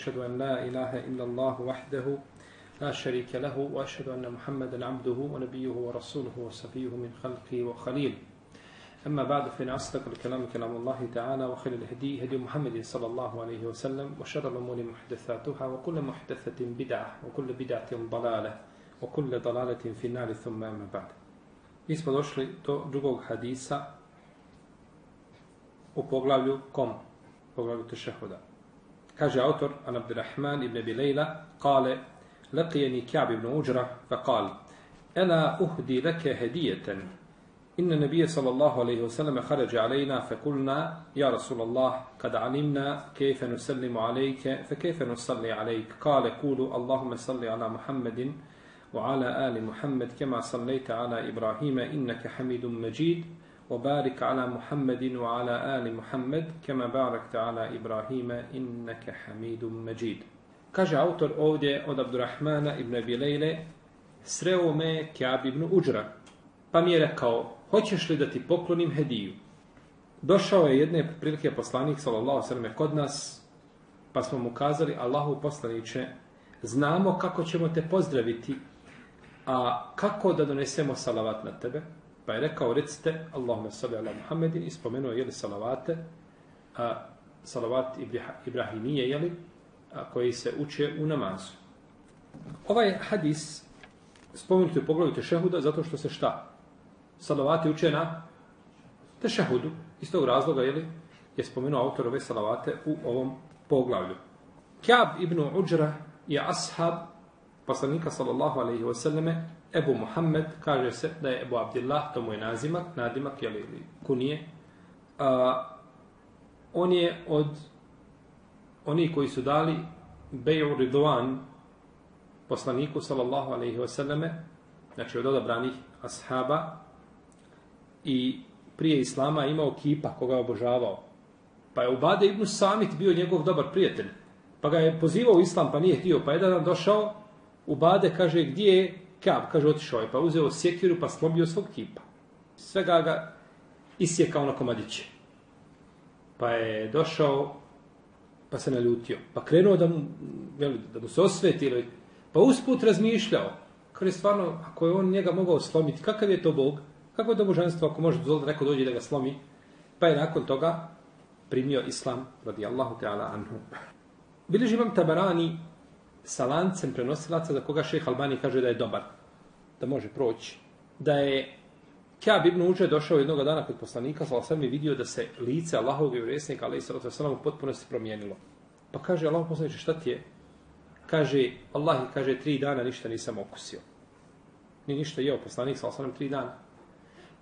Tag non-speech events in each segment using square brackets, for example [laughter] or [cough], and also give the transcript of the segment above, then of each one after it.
أشهد أن لا إله إلا الله وحده لا شريك له وأشهد أن محمدا عبده ونبيه ورسوله وصفيه من خلقه وخليل. أما بعد فإن أصدق الكلام كلام الله تعالى وخير الهدي هدي محمد صلى الله عليه وسلم وشر الأمور محدثاتها وكل محدثة بدعة وكل بدعة ضلالة وكل ضلالة في النار ثم أما بعد. Mi smo došli do drugog hadisa u poglavlju tešehuda. Kaže autor An Abdurrahman ibn Bilejla, kale, لقيني كعب بن أجرة فقال ألا أهدي لك هدية؟ إن النبي صلى الله عليه وسلم خرج علينا فقلنا يا رسول الله قد علمنا كيف نسلم عليك فكيف نصلي عليك؟ قال قولوا اللهم صل على محمد وعلى آل محمد كما صليت على إبراهيم إنك حميد مجيد. وبارك على محمد وعلى آل محمد كما باركت على إبراهيم إنك حميد مجيد Kaže autor ovdje od Abdurrahmana ibn Abi Lejle, sreo me Kjab ibn Uđra, pa mi je rekao, hoćeš li da ti poklonim hediju? Došao je jedne prilike poslanik, sallallahu sallam, kod nas, pa smo mu kazali, Allahu poslaniće, znamo kako ćemo te pozdraviti, a kako da donesemo salavat na tebe? Pa je rekao, recite, Allahumma salli ala Muhammedin, i spomenuo, jeli salavate, a, salavat Ibrahimije, jeli, koji se uče u namazu. Ovaj hadis spomenuti u pogledu tešehuda zato što se šta? Salavati uče na tešehudu. Iz tog razloga jeli, je spomenuo autor ove salavate u ovom poglavlju. Kjab ibn Uđra je ashab poslanika sallallahu alaihi wasallame Ebu Muhammed, kaže se da je Ebu Abdillah, to mu je nazimak, nadimak, jel, ili kunije. A, on je od oni koji su dali Beju Ridwan poslaniku sallallahu alaihi wasallame, znači od odabranih ashaba i prije Islama imao kipa koga je obožavao. Pa je Ubade ibn Samit bio njegov dobar prijatelj. Pa ga je pozivao u Islam, pa nije htio. Pa jedan dan došao, Ubade kaže gdje je Kaab? kaže otišao je. Pa uzeo sjekiru pa slobio svog tipa. Svega ga isjekao na komadiće. Pa je došao pa se naljutio. Pa krenuo da mu, veli, da mu se osveti, pa usput razmišljao. Kaže, stvarno, ako je on njega mogao slomiti, kakav je to Bog? Kako je to božanstvo ako može dozvoliti da neko dođe da ga slomi? Pa je nakon toga primio islam, radi Allahu anhu. Bileži vam tabarani sa lancem prenosilaca za koga šeh Albani kaže da je dobar, da može proći. Da je Kjab ibn Uđe došao jednog dana kod poslanika, sa sam i vidio da se lice Allahovog i vresnika, ali i sallatu wasalam, u potpunosti promijenilo. Pa kaže Allah poslaniče, šta ti je? Kaže, Allah kaže, tri dana ništa nisam okusio. Ni ništa jeo poslanik, sa osam, tri dana.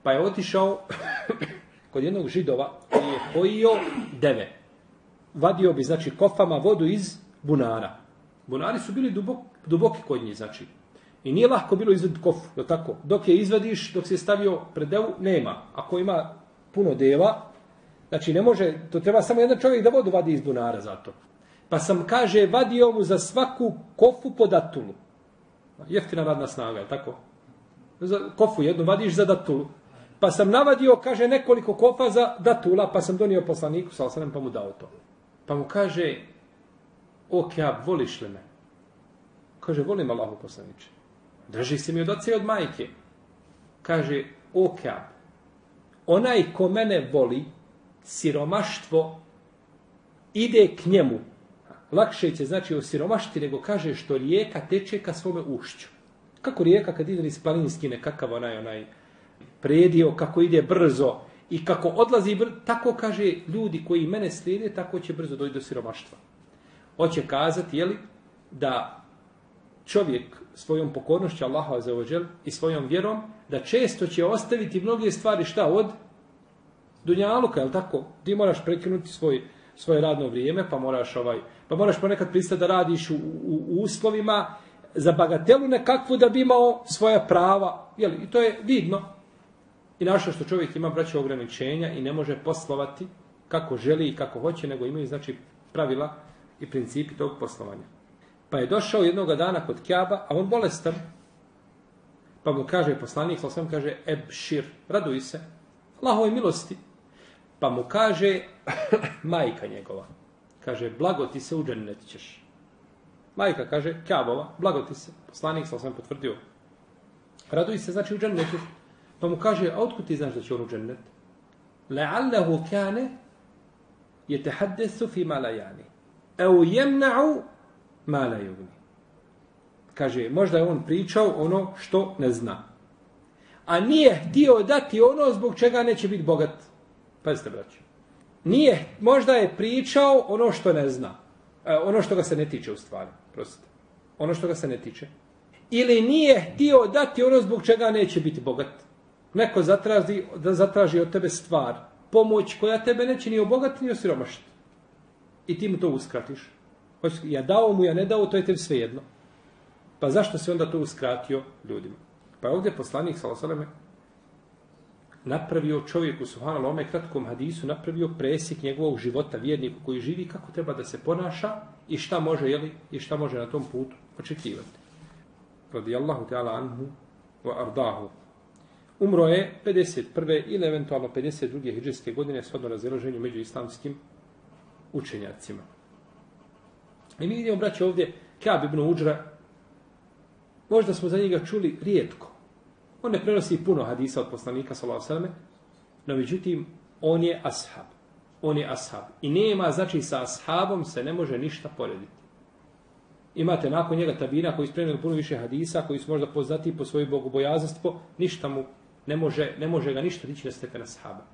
Pa je otišao [coughs] kod jednog židova koji je pojio deve. Vadio bi, znači, kofama vodu iz bunara. Bunari su bili dubok, duboki kod njih, znači, I nije lahko bilo izvaditi kofu, je tako? Dok je izvadiš, dok se je stavio pred devu, nema. Ako ima puno deva, znači ne može, to treba samo jedan čovjek da vodu vadi iz bunara za to. Pa sam, kaže, vadio mu za svaku kofu po datulu. Jeftina radna snaga, je tako? Za kofu jednu vadiš za datulu. Pa sam navadio, kaže, nekoliko kofa za datula, pa sam donio poslaniku, sal sam pa mu dao to. Pa mu kaže, o, kjab, voliš li me? Kaže, volim Allahu poslaniče. Drži se mi od oca i od majke. Kaže, o Kjab, onaj ko mene voli, siromaštvo, ide k njemu. Lakše će znači o siromašti nego kaže što rijeka teče ka svome ušću. Kako rijeka kad ide iz planinski nekakav onaj, onaj predio, kako ide brzo i kako odlazi brzo, tako kaže ljudi koji mene slijede, tako će brzo doći do siromaštva. Hoće kazati, jeli, da čovjek svojom pokornošću Allaha za ođel i svojom vjerom, da često će ostaviti mnoge stvari šta od dunjaluka, jel tako? Ti moraš prekinuti svoj, svoje radno vrijeme, pa moraš ovaj, pa moraš ponekad pristati da radiš u, u, u uslovima za bagatelu nekakvu da bi imao svoja prava. Jel, I to je vidno. I našto što čovjek ima braće ograničenja i ne može poslovati kako želi i kako hoće, nego imaju znači pravila i principi tog poslovanja. Pa je došao jednog dana kod Kjaba, a on bolestan. Pa mu kaže poslanik, sam kaže, ebšir, raduj se, Allahove milosti. Pa mu kaže, [laughs] majka njegova, kaže, blago ti se u džennet ćeš. Majka kaže, Kjabova, blagoti se. Poslanik sa sam potvrdio. Raduj se, znači u džennetu. Pa mu kaže, a otkud ti znaš da će on u džennet? Le'allahu kane je te haddesu fi malajani eu jemna'u malajugni. Kaže, možda je on pričao ono što ne zna. A nije htio dati ono zbog čega neće biti bogat. Pazite, braći. Nije, možda je pričao ono što ne zna. E, ono što ga se ne tiče u stvari. Prostite. Ono što ga se ne tiče. Ili nije htio dati ono zbog čega neće biti bogat. Neko zatraži, da zatraži od tebe stvar. Pomoć koja tebe neće ni obogati ni osiromašiti. I ti mu to uskratiš. Ja dao mu, ja ne dao, to je tebi svejedno. Pa zašto se onda to uskratio ljudima? Pa ovdje poslanik Salosaleme napravio čovjeku Suhana Lome kratkom hadisu, napravio presjek njegovog života vjerniku koji živi, kako treba da se ponaša i šta može, jeli, i šta može na tom putu očekivati. Radijallahu ta'ala anhu wa ardahu. Umro je 51. ili eventualno 52. hijđarske godine svodno razilaženju među islamskim učenjacima. I mi vidimo, braće, ovdje Kjab ibn Uđra, možda smo za njega čuli rijetko. On ne prenosi puno hadisa od poslanika, s.a.v. No, međutim, on je ashab. On je ashab. I nema, znači, sa ashabom se ne može ništa porediti. Imate nakon njega tabina koji spremili puno više hadisa, koji su možda poznati po svoju bogobojazstvo, ništa mu ne može, ne može ga ništa dići na stepen ashaba.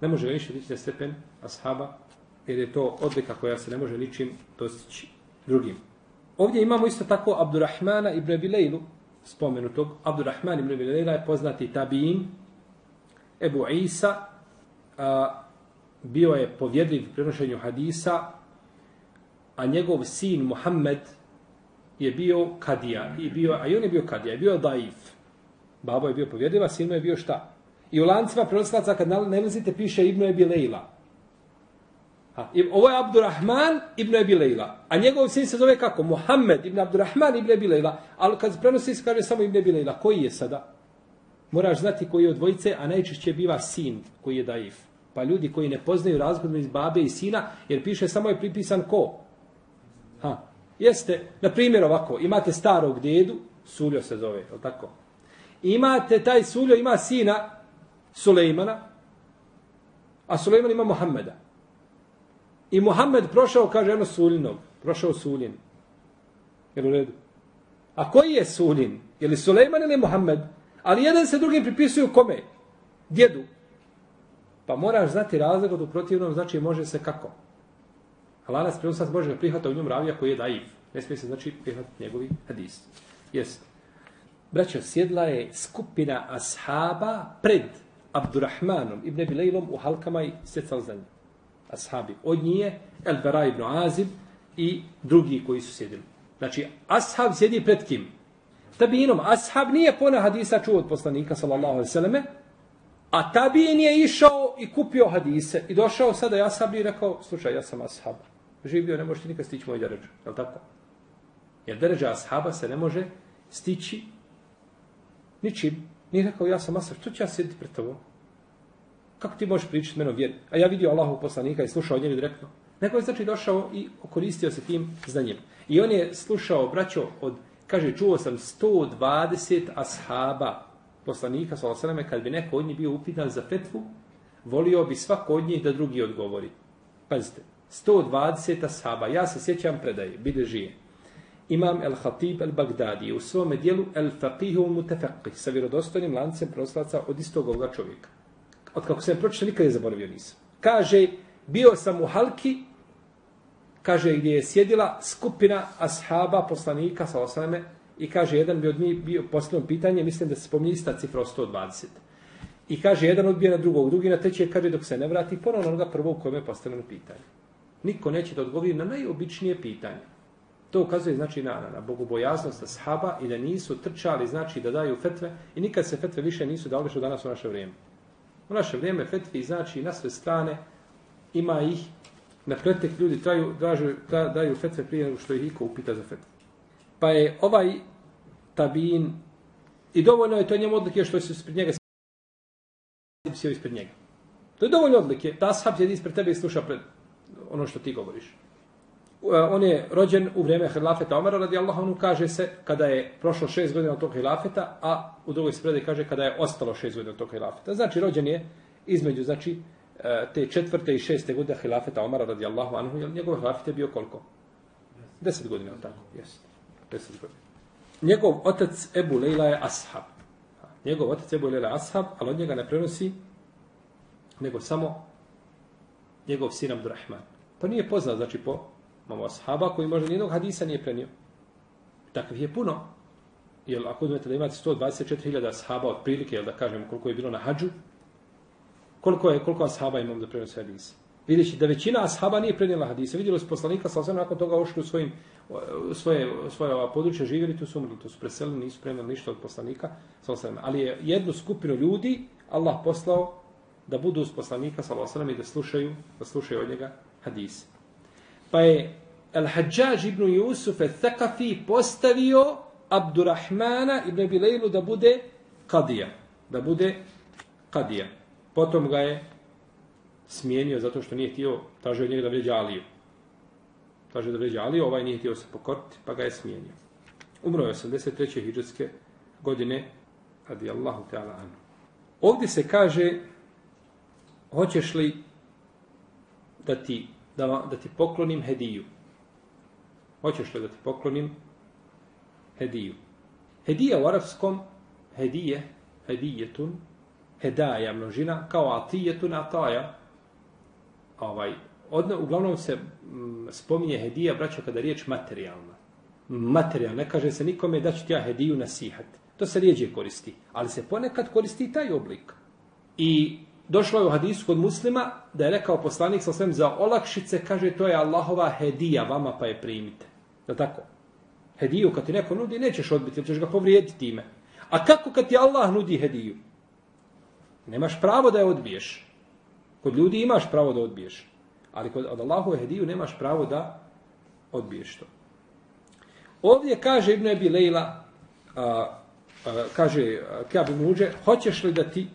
Ne može ga ništa dići na stepen ashaba, jer je to odlika koja se ne može ničim dostići drugim. Ovdje imamo isto tako Abdurrahmana ibn Abilejlu, spomenutog. Abdurrahman ibn Abilejla je poznati tabijin, Ebu Isa a, bio je povjedljiv u prenošenju hadisa, a njegov sin Muhammed je bio kadija. I bio, a i on je bio kadija, je bio daif. Babo je bio povjedljiv, a sin mu je bio šta? I u lancima prenosilaca kad nalazite piše Ibn Abilejla. Ha, ovo je Abdurrahman ibn Abi Leila. A njegov sin se zove kako? Muhammed ibn Abdurrahman ibn Abi Leila. Ali kad prenosi se kaže samo ibn Abi Leila. Koji je sada? Moraš znati koji je od dvojice, a najčešće biva sin koji je daif. Pa ljudi koji ne poznaju razgodno iz babe i sina, jer piše samo je pripisan ko? Ha. Jeste, na primjer ovako, imate starog dedu, Suljo se zove, je tako? Imate, taj Suljo ima sina Sulejmana, a Sulejman ima Mohameda. I Muhammed prošao, kaže, jedno suljinog. Prošao suljin. Jel u redu? A koji je suljin? Je li Sulejman ili Muhammed? Ali jedan se drugim pripisuju kome? Djedu. Pa moraš znati razlog od u protivnom, znači može se kako? Lanac prenosac može ga prihvata u njom ravija koji je daif. Ne smije se znači prihvatiti njegovi hadis. Jest. Braćo, sjedla je skupina ashaba pred Abdurrahmanom ibn Bilejlom u halkama i sjecal za njim ashabi. Od njije El Bera ibn Azib i drugi koji su sjedili. Znači, ashab sjedi pred kim? Tabinom. Ashab nije pona hadisa čuo od poslanika, sallallahu alaihi sallame, a tabin je išao i kupio hadise i došao sada ja sam i rekao, slušaj, ja sam ashab. Živio, ne možete nikad stići moj deređu. Je li tako? Jer deređa ashaba se ne može stići ničim. Nije rekao, ja sam ashab. Što će ja sjediti pred tobom? Kako ti možeš pričati meno vjeri? A ja vidio Allahov poslanika i slušao njega direktno. Neko je znači došao i koristio se tim znanjem. I on je slušao, braćo, od, kaže, čuo sam 120 ashaba poslanika, sallallahu kad bi neko od njih bio upitan za fetvu, volio bi svako od njih da drugi odgovori. Pazite, 120 ashaba. Ja se sjećam predaje, bide žije. Imam el-Hatib el-Bagdadi u svome dijelu el-Faqihu mutafaqih sa vjerodostojnim lancem proslaca od istog ovoga čovjeka od kako sam pročitao, nikad je zaboravio nisam. Kaže, bio sam u Halki, kaže, gdje je sjedila skupina ashaba, poslanika, sa osaname, i kaže, jedan bi od njih bio posljedno pitanje, mislim da se spominje ista cifra od 120. I kaže, jedan odbije na drugog, drugi na treći, kaže, dok se ne vrati, ponovno onoga prvog u kojem je postavljeno pitanje. Niko neće da odgovori na najobičnije pitanje. To ukazuje znači na, na, na bogobojaznost ashaba i da nisu trčali, znači da daju fetve i nikad se fetve više nisu dali što danas u naše vrijeme. U naše vrijeme fetvi znači na sve strane ima ih na pretek ljudi traju, dražu, tra, daju fetve prije nego što ih iko upita za fetvu. Pa je ovaj tabin i dovoljno je to njemu odlike što se ispred njega sjeo ispred njega. To je dovoljno odlike. Ta ashab sjedi ispred tebe i sluša pred ono što ti govoriš on je rođen u vrijeme hilafeta Omara radijallahu anhu kaže se kada je prošlo šest godina od tog hilafeta, a u drugoj spredi kaže kada je ostalo šest godina od tog hilafeta. Znači rođen je između znači e, te četvrte i šeste godine hilafeta Omara radijallahu anhu, jer njegov hilafet je bio koliko? Deset godina, tako, jest. Deset godina. Njegov otac Ebu Lejla je ashab. Njegov otac Ebu Lejla je ashab, ali od njega ne prenosi nego samo njegov sin Abdurrahman. To nije poznat, znači po Imamo ashaba koji možda nijednog hadisa nije prenio. Takvih je puno. Jer ako uzmete da imate 124.000 ashaba od prilike, jel da kažem koliko je bilo na hađu, koliko je koliko ashaba imam da prenose hadise? Vidjet da većina ashaba nije prenijela hadise. Vidjeli su poslanika, sa osam nakon toga ušli u svojim, svoje, svoje ova područje, živjeli, tu su umrli, tu su preselili, nisu prenijeli ništa od poslanika, sa osam. Ali je jednu skupinu ljudi Allah poslao da budu uz poslanika, sa osvijem, i da slušaju, da slušaju od njega hadise. Pa je Al-Hajjaj ibn Jusuf al-Thakafi postavio Abdurrahmana ibn Bilejlu da bude kadija. Da bude kadija. Potom ga je smijenio zato što nije htio, tražio njega da vređa Aliju. Tražio da vređa Aliju, ovaj nije htio se pokoriti, pa ga je smijenio. Umro je 83. hijđarske godine, radi Allahu ta'ala anu. Ovdje se kaže, hoćeš li da ti da, da ti poklonim hediju. Hoćeš li da ti poklonim hediju? Hedija u arapskom, hedije, hedijetun, hedaja množina, kao atijetun, ataja. Ovaj, odno, uglavnom se m, spominje hedija, braćo, kada je riječ materijalna. Materijalna, ne kaže se nikome da ću ti ja hediju nasihat. To se rijeđe koristi, ali se ponekad koristi taj oblik. I Došlo je u hadisu kod muslima da je rekao poslanik sa svem za olakšice, kaže to je Allahova hedija, vama pa je primite. Je tako? Hediju kad ti neko nudi, nećeš odbiti, jer ćeš ga povrijediti time. A kako kad ti Allah nudi hediju? Nemaš pravo da je odbiješ. Kod ljudi imaš pravo da odbiješ. Ali kod od Allahove hediju nemaš pravo da odbiješ to. Ovdje kaže Ibn Ebi Lejla, a, a, kaže Kjab Ibn Uđe, hoćeš li da ti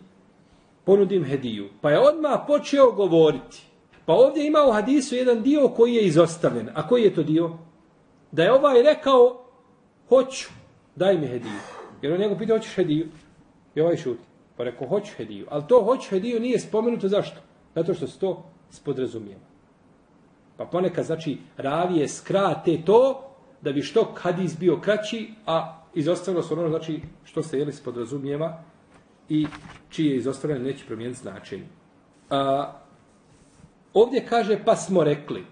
ponudim hediju. Pa je odmah počeo govoriti. Pa ovdje ima u hadisu jedan dio koji je izostavljen. A koji je to dio? Da je ovaj rekao, hoću, daj mi hediju. Jer on njegov pita, hoćeš hediju? I ovaj šuti. Pa rekao, hoću hediju. Ali to hoću hediju nije spomenuto zašto? Zato što se to spodrazumijeva. Pa ponekad, znači, ravije skrate to da bi što hadis bio kraći, a izostavilo se ono, znači, što se jeli spodrazumijeva, i čije izostavljanje neće promijeniti značenje. A, ovdje kaže pa smo rekli.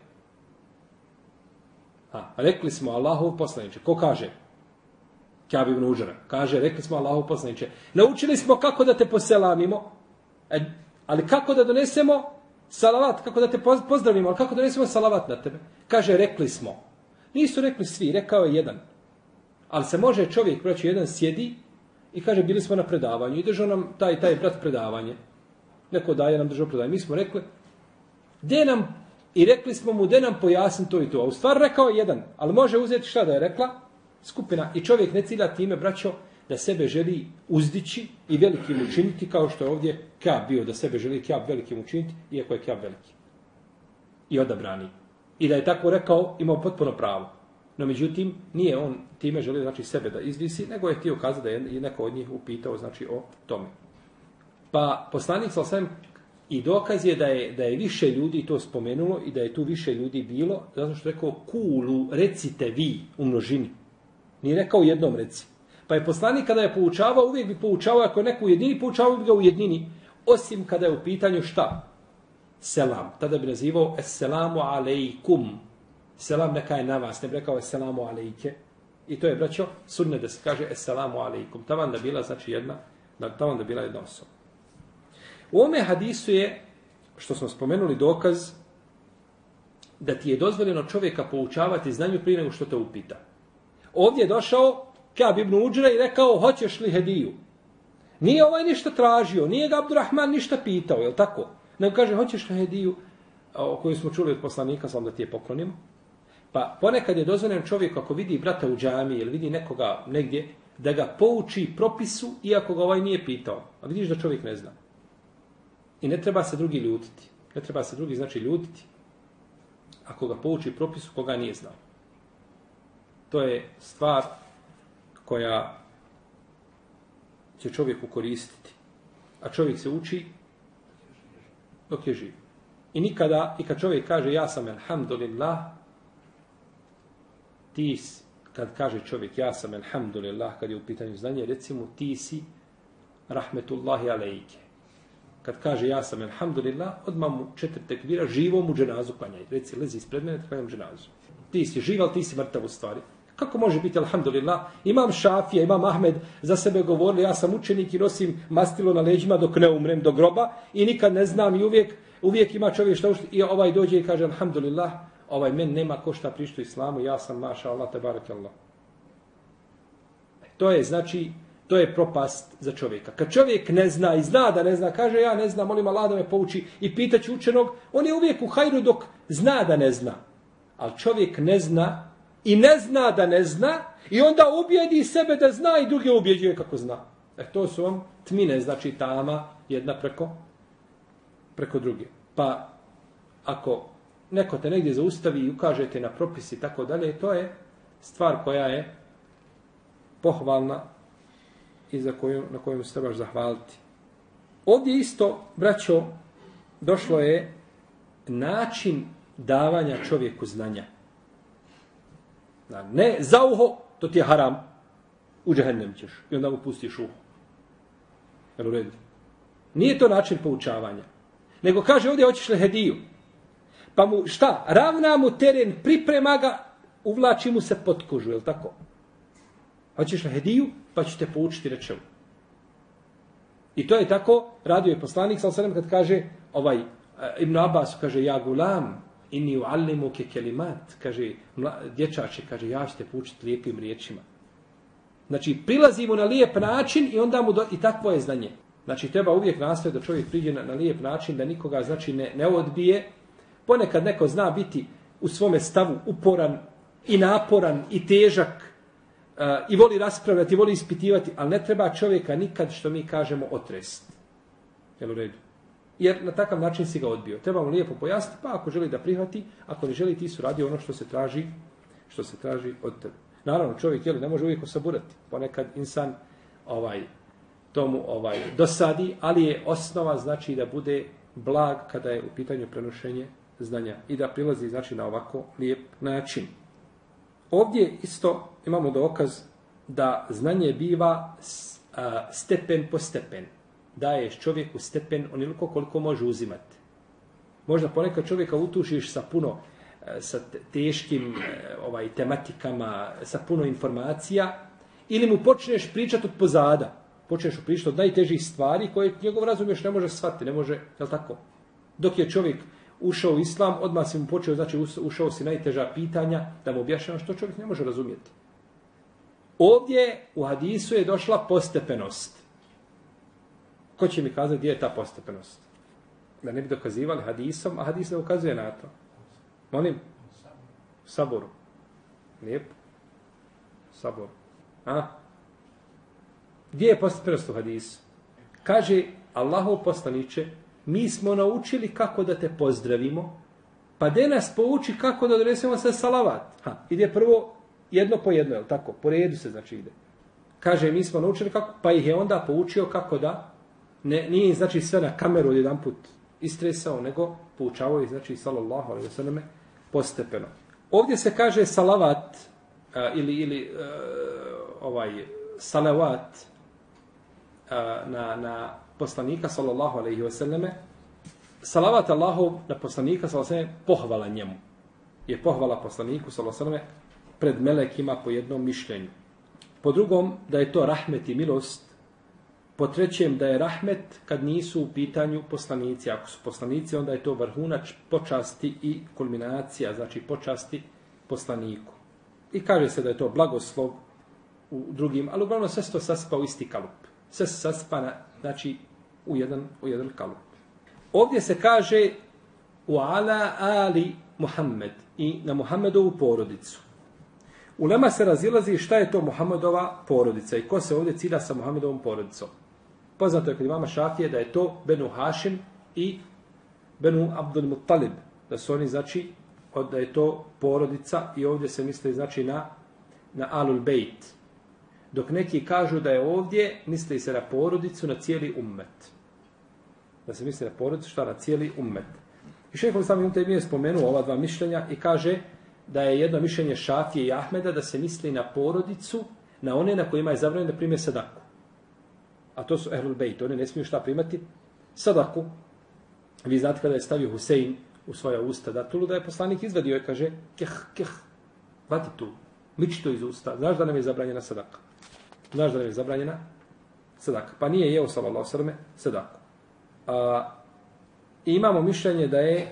A, rekli smo Allahov poslaniče. Ko kaže? Kjab ibn Užara. Kaže, rekli smo Allahov poslaniče. Naučili smo kako da te poselamimo, e, ali kako da donesemo salavat, kako da te pozdravimo, ali kako da donesemo salavat na tebe? Kaže, rekli smo. Nisu rekli svi, rekao je jedan. Ali se može čovjek, proći jedan sjedi I kaže, bili smo na predavanju i držao nam taj taj brat predavanje. Neko daje nam držao predavanje. Mi smo rekli, gdje nam, i rekli smo mu, de nam pojasni to i to. A u stvar rekao jedan, ali može uzeti šta da je rekla? Skupina. I čovjek ne cilja time, braćo, da sebe želi uzdići i velikim učiniti, kao što je ovdje Kjab bio, da sebe želi Kjab velikim učiniti, iako je Kjab veliki. I odabrani. I da je tako rekao, imao potpuno pravo. No međutim, nije on time želio znači, sebe da izvisi, nego je htio kazati da je neko od njih upitao znači, o tome. Pa poslanik sa osvijem i dokaz je da, je da je više ljudi to spomenulo i da je tu više ljudi bilo, zato što je rekao kulu, recite vi u množini. Nije rekao jednom reci. Pa je poslanik kada je poučavao, uvijek bi poučavao, ako je neko u jednini, poučavao bi ga u jednini. Osim kada je u pitanju šta? Selam. Tada bi nazivao Esselamu alaikum selam neka je na vas, ne bi rekao selamu alejke. I to je, braćo, sunne da se kaže selamu alejkum. Tavan da bila, znači jedna, da tavan da bila jedna osoba. U ome hadisu je, što smo spomenuli, dokaz da ti je dozvoljeno čovjeka poučavati znanju prije nego što te upita. Ovdje je došao Kab ibn Uđra i rekao, hoćeš li hediju? Nije ovaj ništa tražio, nije ga Abdurrahman ništa pitao, je li tako? Nego kaže, hoćeš li hediju, o kojoj smo čuli od poslanika, sam da ti je poklonimo. Pa ponekad je dozvoljen čovjek ako vidi brata u džami ili vidi nekoga negdje, da ga pouči propisu iako ga ovaj nije pitao. A vidiš da čovjek ne zna. I ne treba se drugi ljutiti. Ne treba se drugi znači ljutiti. ako ga pouči propisu koga nije znao. To je stvar koja će čovjeku koristiti. A čovjek se uči dok je živ. I nikada, i kad čovjek kaže ja sam alhamdulillah, ti kad kaže čovjek ja sam alhamdulillah, kad je u pitanju znanje, recimo ti si rahmetullahi alejke. Kad kaže ja sam alhamdulillah, odmah mu četiri tekvira živo mu dženazu klanjaj. Reci, lezi ispred mene, klanjam dženazu. Ti si živ, ali ti si mrtav u stvari. Kako može biti, alhamdulillah, imam šafija, imam Ahmed, za sebe govorili, ja sam učenik i nosim mastilo na leđima dok ne umrem do groba i nikad ne znam i uvijek, uvijek ima čovjek što i ovaj dođe i kaže, alhamdulillah, ovaj men nema ko šta prišto islamu, ja sam, maša Allah, te barak Allah. E, to je, znači, to je propast za čovjeka. Kad čovjek ne zna i zna da ne zna, kaže, ja ne znam, molim Allah da me pouči i pitaći učenog, on je uvijek u hajru dok zna da ne zna. Ali čovjek ne zna i ne zna da ne zna i onda ubijedi sebe da zna i druge ubjeđuje kako zna. E to su vam tmine, znači tama jedna preko preko druge. Pa ako neko te negdje zaustavi i ukažete na propisi i tako dalje, to je stvar koja je pohvalna i za koju, na koju se trebaš zahvaliti. Ovdje isto, braćo, došlo je način davanja čovjeku znanja. Ne za uho, to ti je haram. U džehennem ćeš. I onda mu pustiš uho. Jel u redu? Nije to način poučavanja. Nego kaže ovdje hoćeš li hediju. Pa mu šta? Ravna mu teren, priprema ga, uvlači mu se pod kožu, je tako? Hoćeš na hediju, pa ću te poučiti rečevu. I to je tako, radio je poslanik, sal kad kaže, ovaj, eh, Ibn Abbas kaže, ja gulam, inni u ke kelimat, kaže, dječače, kaže, ja ću te poučiti lijepim riječima. Znači, prilazimo na lijep način i onda mu do, i takvo je znanje. Znači, treba uvijek nastaviti da čovjek priđe na, na lijep način, da nikoga, znači, ne, ne odbije. Ponekad neko zna biti u svome stavu uporan i naporan i težak i voli raspravljati, voli ispitivati, ali ne treba čovjeka nikad, što mi kažemo, otrest. Jel u redu? Jer na takav način si ga odbio. Treba mu lijepo pojasniti, pa ako želi da prihvati, ako ne želi, ti su radi ono što se traži, što se traži od tebe. Naravno, čovjek jeli, ne može uvijek osaburati. Ponekad insan ovaj tomu ovaj dosadi, ali je osnova znači da bude blag kada je u pitanju prenošenje znanja i da prilazi znači na ovako lijep način. Ovdje isto imamo dokaz da znanje biva stepen po stepen daješ čovjeku stepen oniliko koliko može uzimati. Možda ponekad čovjeka utušiš sa puno e, sa teškim e, ovaj tematikama, sa puno informacija ili mu počneš pričati od pozada. Počneš pričati od najtežih stvari koje njegov razum još ne može shvatiti, ne može, je li tako? Dok je čovjek ušao u islam, odmah si mu počeo, znači ušao si najteža pitanja, da mu objašnjava što čovjek ne može razumjeti. Ovdje u hadisu je došla postepenost. Ko će mi kazati gdje je ta postepenost? Da ne bi dokazivali hadisom, a hadis ne ukazuje na to. Molim? Saboru. Lijepo. Sabor. A? Gdje je postepenost u hadisu? Kaže Allahov poslaniće, mi smo naučili kako da te pozdravimo, pa de nas pouči kako da donesemo sa salavat. Ha, ide prvo jedno po jedno, je tako? Po redu se znači ide. Kaže, mi smo naučili kako, pa ih je onda poučio kako da ne, nije znači sve na kameru jedan put istresao, nego poučavao ih, znači sallallahu alejhi ve selleme postepeno. Ovdje se kaže salavat a, ili ili a, ovaj salavat a, na na poslanika sallallahu alejhi ve selleme salavat Allahu na poslanika sallallahu alejhi ve selleme pohvala njemu. Je pohvala poslaniku sallallahu alejhi ve selleme pred melekima po jednom mišljenju. Po drugom da je to rahmet i milost Po trećem da je rahmet kad nisu u pitanju poslanici. Ako su poslanici, onda je to vrhunač počasti i kulminacija, znači počasti poslaniku. I kaže se da je to blagoslov u drugim, ali uglavnom sve se to saspa u isti kalup. Sve se saspa na, znači, u jedan, u jedan kalup. Ovdje se kaže u ala ali Muhammed i na Muhammedovu porodicu. U se razilazi šta je to Muhammedova porodica i ko se ovdje cilja sa Muhammedovom porodicom. Poznato je kod imama Šafije da je to Benu Hašim i Benu Abdul Muttalib. Da su oni, znači, od da je to porodica i ovdje se misli znači na na alul bejt. Dok neki kažu da je ovdje, misli se na porodicu, na cijeli ummet. Da se misli na porodicu, šta na cijeli ummet. I šehovi sami umte je spomenuo ova dva mišljenja i kaže da je jedno mišljenje Šafije i Ahmeda da se misli na porodicu, na one na kojima je zabranjeno da prime sadaku. A to su Ehlul Bejt, oni ne smiju šta primati? Sadaku. Vi znate kada je stavio Husein u svoja usta datulu, da je poslanik izvadio i kaže, keh, keh, vati tu, miči to iz usta. Znaš da nam je zabranjena sadaka? Znaš da nam je zabranjena sadaka? Pa nije jeo, sallallahu sallame sadaku. A, imamo mišljenje da je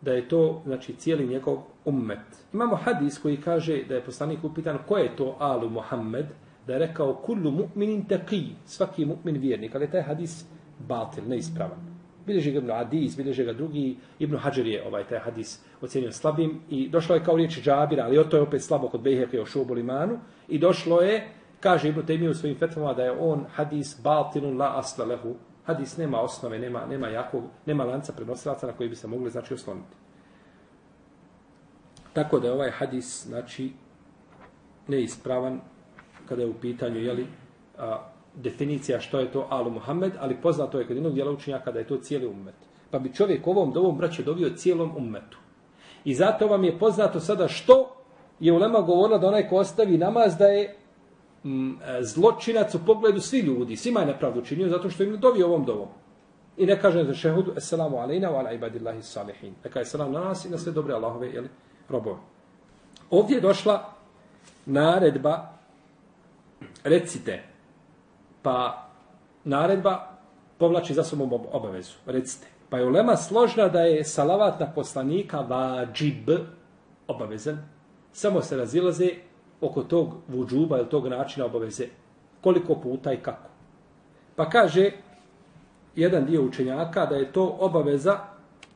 da je to znači cijeli njegov ummet. Imamo hadis koji kaže da je poslanik upitan ko je to alu Muhammed, da je rekao kullu mu'minin taqi, svaki mu'min vjernik, ali taj hadis batil, neispravan. Bileži ga Ibn Adis, bileži ga drugi, Ibn Hajar je ovaj taj hadis ocjenio slabim i došlo je kao riječ Džabira, ali to je opet slabo kod Bejheke o Šubu Limanu i došlo je, kaže Ibn Taymi u svojim fetvama da je on hadis batilun la asla lehu, hadis nema osnove, nema, nema jakog, nema lanca prenosilaca na koji bi se mogli znači osloniti. Tako da je ovaj hadis, znači, neispravan kada je u pitanju, jeli, a, definicija što je to Alu Muhammed, ali poznato je kod jednog djela učenjaka da je to cijeli ummet. Pa bi čovjek ovom dovom braće dovio cijelom ummetu. I zato vam je poznato sada što je Ulema govorila da onaj ko ostavi namaz da je E, zločinac u pogledu svi ljudi. Svima je nepravdu činio zato što im dovio ovom dovom. I ne kaže za šehudu, assalamu alejna wa ala ibadillahi salihin. Neka je salam na nas i na sve dobre Allahove jeli, robove. Ovdje je došla naredba, recite, pa naredba povlači za sobom obavezu, recite. Pa je ulema složna da je salavat na poslanika vađib obavezan, samo se razilaze oko tog vuđuba ili tog načina obaveze, koliko puta i kako. Pa kaže jedan dio učenjaka da je to obaveza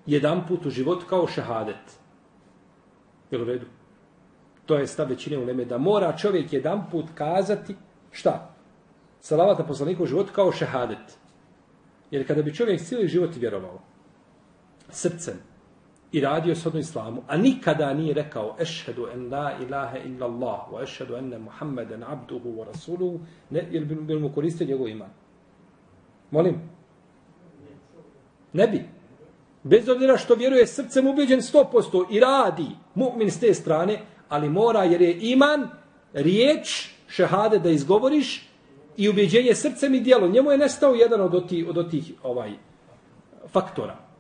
jedan put u životu kao šehadet. Je u redu? To je stav većine u neme da mora čovjek jedan put kazati šta? Salavat na poslaniku u životu kao šehadet. Jer kada bi čovjek cijeli život vjerovao srcem i radio shodno islamu, a nikada nije rekao ešhedu en la ilaha illa Allah wa ešhedu enne Muhammeden abduhu wa rasuluhu, ne, ili bi, bi mu koristio njegov iman. Molim? Ne bi. Bez obzira što vjeruje srcem ubeđen 100% i radi mu'min s te strane, ali mora jer je iman riječ šehade da izgovoriš i ubeđenje srcem i dijelo. Njemu je nestao jedan od oti, od otih ovaj, faktora.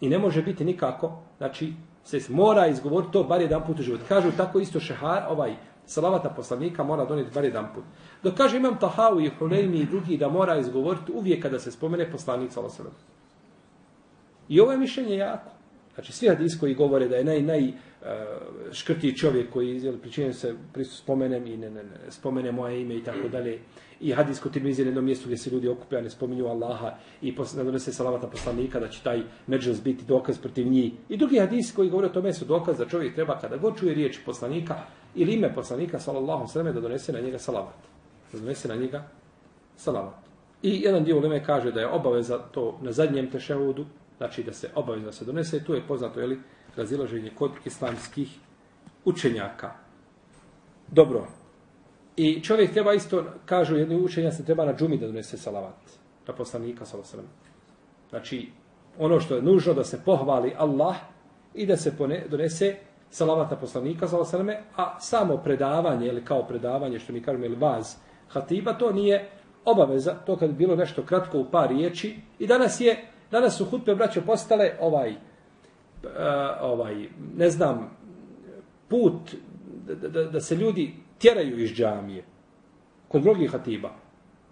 I ne može biti nikako, znači, se mora izgovoriti to bar jedan put u životu. Kažu tako isto šehar, ovaj, salavata poslanika mora donijeti bar jedan put. Dok kaže imam Tahavu i Huleymi i drugi da mora izgovoriti uvijek kada se spomene poslanik salavata I ovo je mišljenje jako. Znači, svi hadis koji govore da je naj, naj uh, škrti čovjek koji je pričinjen se pristu spomenem i ne, ne, ne, spomene moje ime i tako dalje. I hadis kod tirmizi na jednom mjestu gdje se ljudi okupe, a ne spominju Allaha i ne donese salavata poslanika da će taj međus biti dokaz protiv njih. I drugi hadis koji govore o tome su dokaz da čovjek treba kada god čuje riječ poslanika ili ime poslanika, sallallahu sallam, da donese na njega salavat. Da donese na njega salavat. I jedan dio uleme kaže da je obaveza to na zadnjem teševodu, znači da se obavezno se donese, tu je poznato je li razilaženje kod islamskih učenjaka. Dobro. I čovjek treba isto, kažu jedni učenja, se treba na džumi da donese salavat. Na poslanika, salavat. Znači, ono što je nužno da se pohvali Allah i da se pone, donese salavat na poslanika, salavat. A samo predavanje, ili kao predavanje, što mi kažemo, ili vaz hatiba, to nije obaveza. To kad bi bilo nešto kratko u par riječi. I danas je Danas su hutbe, braćo, postale ovaj, uh, ovaj, ne znam, put da, da, da se ljudi tjeraju iz džamije. Kod drugih hatiba.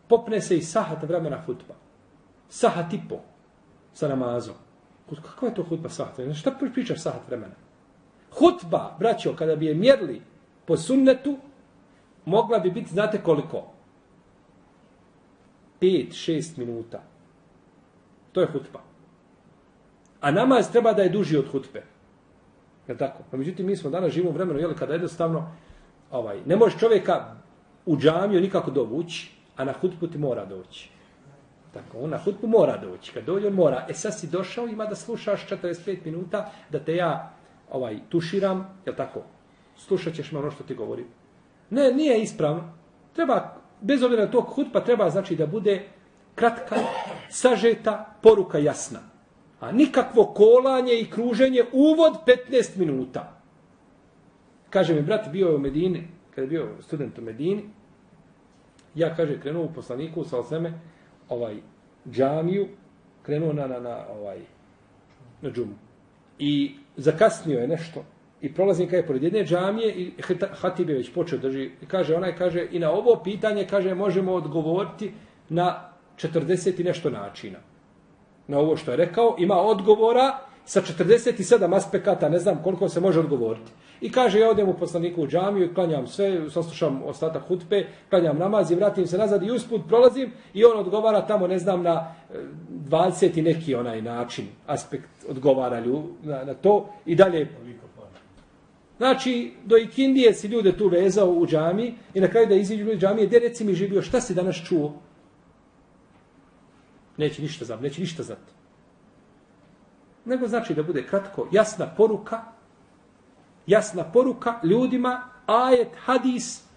Popne se i sahat vremena hutba. Sahat i po sa namazom. Kako je to hutba sahat vremena? Šta pričaš sahat vremena? Hutba, braćo, kada bi je mjerli po sunnetu, mogla bi biti, znate koliko? 5-6 minuta. To je hutba. A namaz treba da je duži od hutbe. Je tako? Pa međutim, mi smo danas živimo u vremenu, jel, kada jednostavno, ovaj, ne može čovjeka u džamiju nikako dovući, a na hutbu ti mora doći. Tako, on na hutbu mora doći. Kad dođe, on mora. E sad si došao, ima da slušaš 45 minuta, da te ja ovaj tuširam, je tako? Slušat ćeš me ono što ti govori. Ne, nije ispravno. Treba, bez obzira na to hutba, treba znači da bude kratka, sažeta, poruka jasna. A nikakvo kolanje i kruženje, uvod 15 minuta. Kaže mi, brat, bio je u Medini, kada je bio student u Medini, ja, kaže, krenuo u poslaniku, sa oseme, ovaj, džamiju, krenuo na, na, na, ovaj, na džumu. I zakasnio je nešto, i prolaznika je pored jedne džamije i Hatib je već počeo drži. I kaže, onaj kaže, i na ovo pitanje, kaže, možemo odgovoriti na 40 i nešto načina. Na ovo što je rekao, ima odgovora sa 47 aspekata, ne znam koliko se može odgovoriti. I kaže, ja odem u poslaniku u džamiju i klanjam sve, saslušam ostatak hutbe, klanjam namaz i vratim se nazad i usput prolazim i on odgovara tamo, ne znam, na eh, 20 i neki onaj način, aspekt odgovara lju, na, na to i dalje. Znači, do ikindije si ljude tu vezao u džami i na kraju da iziđu ljudi džamije, gdje reci mi živio, šta si danas čuo? Neće ništa znati, neće ništa znati. Nego znači da bude kratko, jasna poruka, jasna poruka ljudima, ajet, hadis,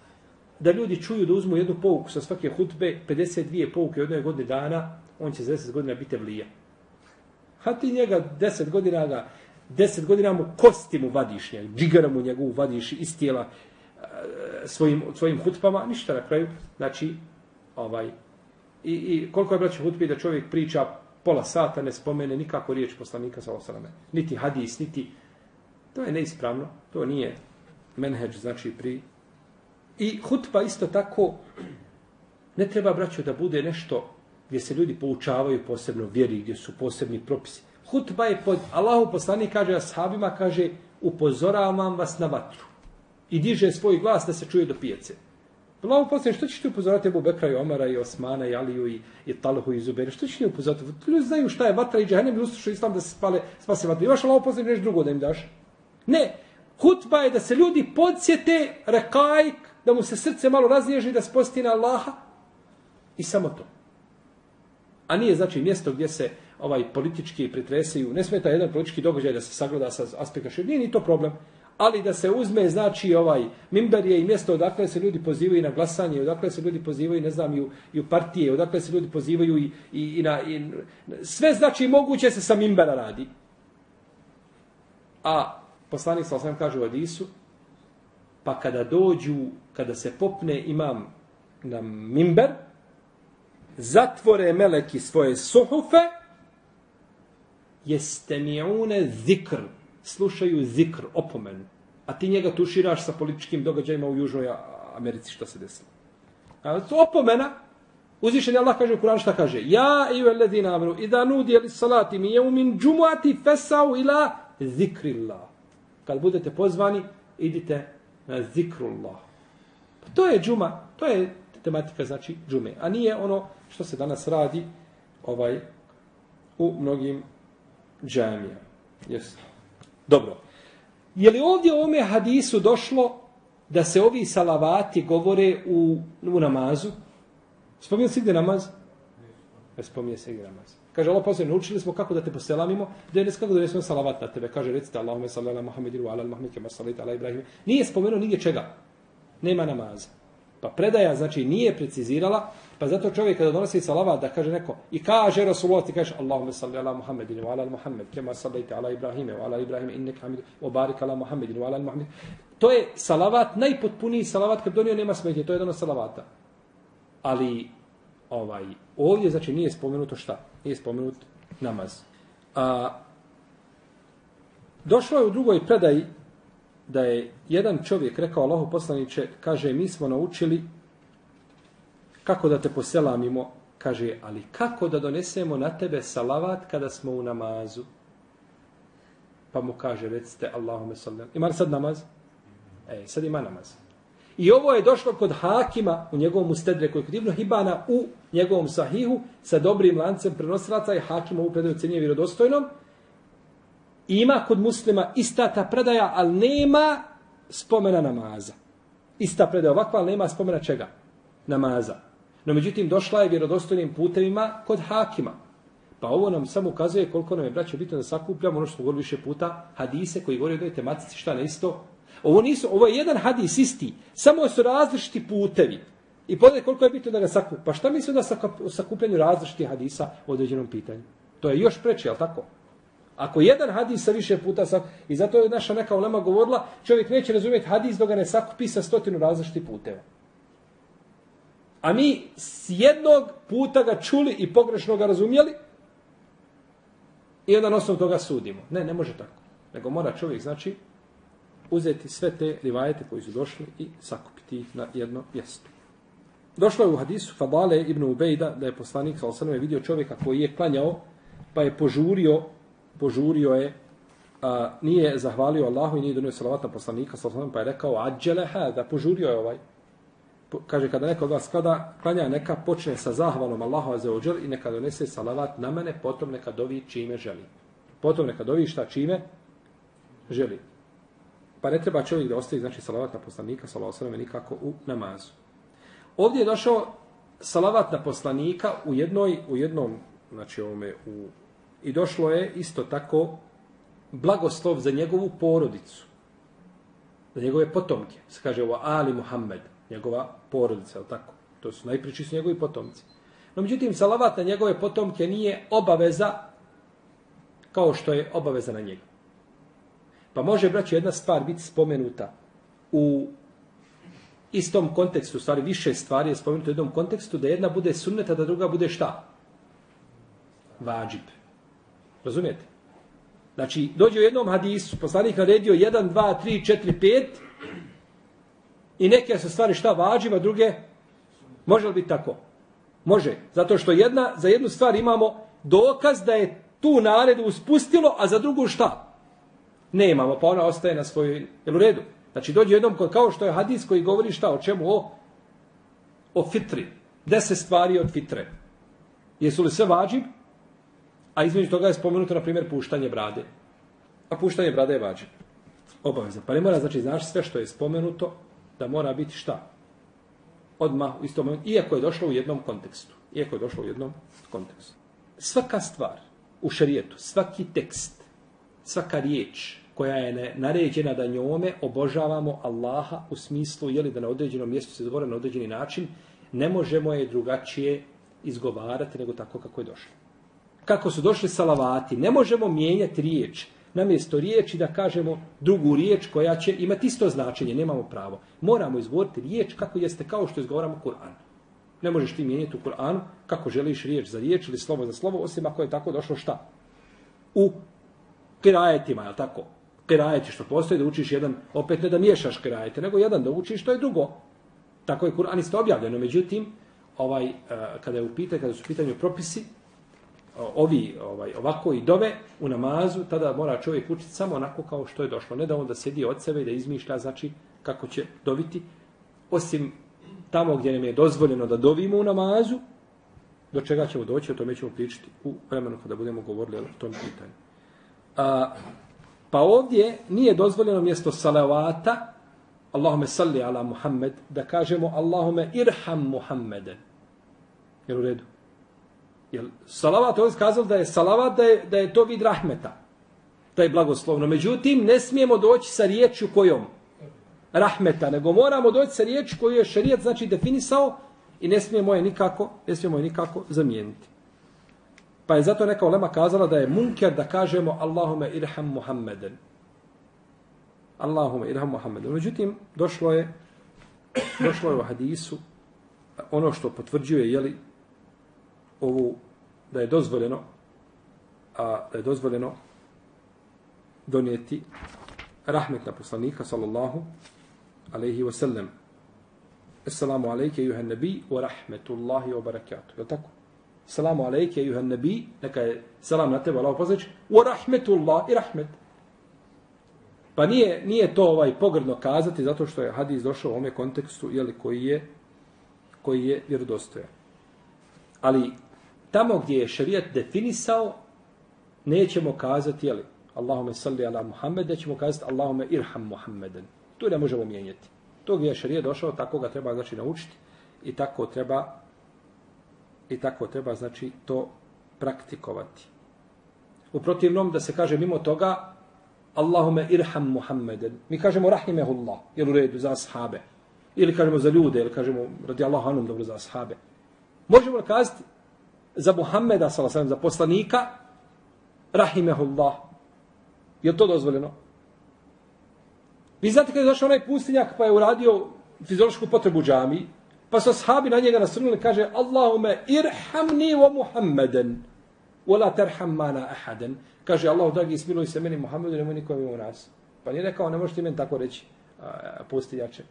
da ljudi čuju da uzmu jednu pouku sa svake hutbe, 52 pouke u jednoj godine dana, on će za 10 godina biti vlija. A ti njega 10 godina ga, 10 godina mu kosti mu vadiš, njeg, džigara mu njegovu vadiš iz tijela eh, svojim, svojim hutbama, ništa na kraju. Znači, ovaj, i, i koliko je braćo hutbi da čovjek priča pola sata, ne spomene nikako riječ poslanika sa osaname. Niti hadis, niti... To je neispravno. To nije menheđ, znači pri... I hutba isto tako ne treba braćo da bude nešto gdje se ljudi poučavaju posebno vjeri, gdje su posebni propisi. Hutba je pod Allahu poslanik kaže ashabima, kaže upozoravam vas na vatru. I diže svoj glas da se čuje do pijace. Allahu poslanik, što ćeš ti upozorati Ebu Bekra i Omara i Osmana i Aliju i, i Talhu i Zuberi? Što ćeš ti upozorati? Ljudi znaju šta je vatra i džahenem i uslušaju islam da se spale, spase vatra. Imaš Allahu poslanik nešto drugo da im daš? Ne, hutba je da se ljudi podsjete rekajk, da mu se srce malo raznježi, da sposti na Allaha i samo to. A nije znači mjesto gdje se ovaj politički pretresaju, ne smeta jedan politički događaj da se sagleda sa aspekta širnije, nije ni to problem, ali da se uzme, znači, ovaj mimber je i mjesto odakle se ljudi pozivaju na glasanje, odakle se ljudi pozivaju, ne znam, i u, i u partije, odakle se ljudi pozivaju i, i, i, na, i sve, znači, moguće se sa mimbera radi. A poslanik sa osam kaže u Adisu, pa kada dođu, kada se popne imam na mimber, zatvore meleki svoje suhufe, jeste mi'une zikr, slušaju zikr, opomenu, a ti njega tuširaš sa političkim događajima u Južnoj Americi, što se desilo. A to opomena, uzvišen je Allah kaže u Kur'an šta kaže, ja i u eledina amru, i da nudi ali salati mi je umin džumuati fesau ila zikrillah kad budete pozvani, idite na zikrullah. Pa to je džuma, to je tematika znači džume, a nije ono što se danas radi ovaj u mnogim džamijama. Yes. Dobro. Je li ovdje u ome hadisu došlo da se ovi salavati govore u, u namazu? Spominje se gdje namaz? Ne spominje se gdje namaz. Kaže Allah poslije, naučili smo kako da te poselamimo, da je neskako da salavat na tebe. Kaže, recite Allahume salli ala Muhammedinu ala Muhammed kema sallit ala Ibrahim. Nije spomenuo nigdje čega. Nema namaza. Pa predaja, znači, nije precizirala, pa zato čovjek kada donosi salavat da kaže neko, i kaže Rasulullah, ti kaže Allahumme salli ala Muhammedinu ala Muhammed kema sallaita ala Ibrahim ala Ibrahim innek hamid, wa barik ala Muhammedinu ala Muhammed. To je salavat, najpotpuniji salavat kad donio nema smetje, to je jedan salavata. Ali ovaj ovdje znači nije spomenuto šta nije spomenut namaz a došlo je u drugoj predaji da je jedan čovjek rekao Allahu poslaniče, kaže mi smo naučili kako da te poselamimo kaže ali kako da donesemo na tebe salavat kada smo u namazu pa mu kaže recite Allahume sallam ima sad namaz e sad ima namaz I ovo je došlo kod Hakima u njegovom ustedre koji kod Ibnu Hibana u njegovom sahihu sa dobrim lancem prenosilaca i Hakim ovu predaju cijenije vjerodostojnom. Ima kod muslima ista ta predaja, ali nema spomena namaza. Ista predaja ovakva, ali nema spomena čega? Namaza. No međutim, došla je vjerodostojnim putevima kod hakima. Pa ovo nam samo ukazuje koliko nam je, braće, bitno da sakupljamo ono što smo govorili više puta, hadise koji govore o jednoj tematici, šta na isto. Ovo, nisu, ovo je jedan hadis isti, samo su različiti putevi. I pogledaj koliko je bitno da ga sakupi. Pa šta misli da sakupljanju različitih hadisa u određenom pitanju? To je još preče, jel tako? Ako jedan hadis sa više puta sa... I zato je naša neka ulema govorila, čovjek neće razumjeti hadis dok ga ne sakupi sa stotinu različitih puteva. A mi s jednog puta ga čuli i pogrešno ga razumjeli i onda na osnovu toga sudimo. Ne, ne može tako. Nego mora čovjek, znači, uzeti sve te rivajete koji su došli i sakupiti ih na jedno mjesto. Došlo je u hadisu Fadale ibn Ubejda da je poslanik sa osanom vidio čovjeka koji je klanjao pa je požurio požurio je a, nije zahvalio Allahu i nije donio salavat na poslanika sa osanom pa je rekao ađele da požurio je ovaj kaže kada neko od vas kada klanja neka počne sa zahvalom Allahu za ođel i neka donese salavat na mene potom neka dovi čime želi potom neka dovi šta čime želi pa ne treba čovjek da ostavi znači salavat na poslanika salavat sveme nikako u namazu Ovdje je došao salavat na poslanika u jednoj u jednom znači ovome u i došlo je isto tako blagoslov za njegovu porodicu. Za njegove potomke. Se kaže ovo Ali Muhammed, njegova porodica, je tako? To su najpriči su njegovi potomci. No međutim, salavat na njegove potomke nije obaveza kao što je obaveza na njega. Pa može, braći, jedna stvar biti spomenuta u istom kontekstu, stvari više stvari je spomenuto u jednom kontekstu, da jedna bude sunneta, da druga bude šta? Vađib. Razumijete? Znači, dođe u jednom hadisu, poslanik naredio 1, 2, 3, 4, 5 i neke su stvari šta vađiva, druge može li biti tako? Može. Zato što jedna, za jednu stvar imamo dokaz da je tu naredu uspustilo, a za drugu šta? Ne imamo, pa ona ostaje na svojoj... Jel u redu? Znači dođe jednom kao što je hadis koji govori šta o čemu o o fitri. Deset stvari od fitre. Jesu li sve vađib? A između toga je spomenuto, na primjer, puštanje brade. A puštanje brade je vađib. Obaveza. Pa ne mora, znači, znaš sve što je spomenuto, da mora biti šta? Odmah u istom momentu. Iako je došlo u jednom kontekstu. Iako je došlo u jednom kontekstu. Svaka stvar u šarijetu, svaki tekst, svaka riječ, koja je naređena da njome obožavamo Allaha u smislu je da na određenom mjestu se zbora na određeni način, ne možemo je drugačije izgovarati nego tako kako je došlo. Kako su došli salavati, ne možemo mijenjati riječ namjesto riječi da kažemo drugu riječ koja će imati isto značenje, nemamo pravo. Moramo izgovoriti riječ kako jeste kao što izgovaramo Kur'an. Ne možeš ti mijenjati u Kur'anu kako želiš riječ za riječ ili slovo za slovo, osim ako je tako došlo šta? U kirajetima, je tako? kirajeti što postoji, da učiš jedan, opet ne da miješaš kirajete, nego jedan da učiš, to je drugo. Tako je Kur'an isto objavljeno. Međutim, ovaj, eh, kada je u pitanju, kada su u pitanju propisi, ovi ovaj ovako i dove u namazu, tada mora čovjek učiti samo onako kao što je došlo. Ne da on da sedi od sebe i da izmišlja znači kako će doviti. Osim tamo gdje nam je dozvoljeno da dovimo u namazu, do čega ćemo doći, o tome ćemo pričati u vremenu kada budemo govorili o tom pitanju. A, Pa ovdje nije dozvoljeno mjesto salavata, Allahume salli ala Muhammed, da kažemo Allahume irham Muhammeden. Jel u redu? Jel salavat ovdje skazali da je salavat, da je, da je to vid rahmeta. To je blagoslovno. Međutim, ne smijemo doći sa riječju kojom? Rahmeta. Nego moramo doći sa riječju koju je šarijet znači definisao i ne smijemo je nikako, ne smijemo je nikako zamijeniti. Pa je zato neka olema kazala da je munker da kažemo Allahume irham Muhammeden. Allahume irham Muhammeden. Međutim, došlo je, došlo je u hadisu ono što potvrđuje jeli, ovu da je dozvoljeno a da je dozvoljeno donijeti rahmet na poslanika sallallahu alaihi wa sallam. Assalamu alaikum, juhan nabi, wa rahmetullahi wa barakatuh. Je tako? Assalamu alejke, juhan nabi, neka je salam na tebe, Allah poslanič, wa rahmetullah i rahmet. Pa nije, nije to ovaj pogrdno kazati, zato što je hadis došao u ome kontekstu, jeli, koji je, koji je vjerodostojan. Ali tamo gdje je šerijat definisao, nećemo kazati, jeli, Allahume salli ala Muhammed, nećemo kazati Allahume irham Muhammeden. Tu ne možemo mijenjati. To gdje je šerijat došao, tako ga treba znači naučiti i tako treba I tako treba, znači, to praktikovati. U protivnom, da se kaže mimo toga, Allahume irham Muhammeden. Mi kažemo rahimehullah, jel u redu, za ashabe. Ili kažemo za ljude, ili kažemo radi Allahu anum, dobro, za ashabe. Možemo li kazati za Muhammeda, salasem, za poslanika, rahimehullah. Je to dozvoljeno? Vi znate kada je došao onaj pustinjak pa je uradio fiziološku potrebu džami, pa su ashabi na njega nasrnuli kaže Allahume irhamni wa Muhammeden wa la terham mana ahaden. Kaže Allah, dragi, smiluj se meni Muhammedu, nemoj nikom ima u nas. Pa nije rekao, ne možete meni tako reći, pustinjače.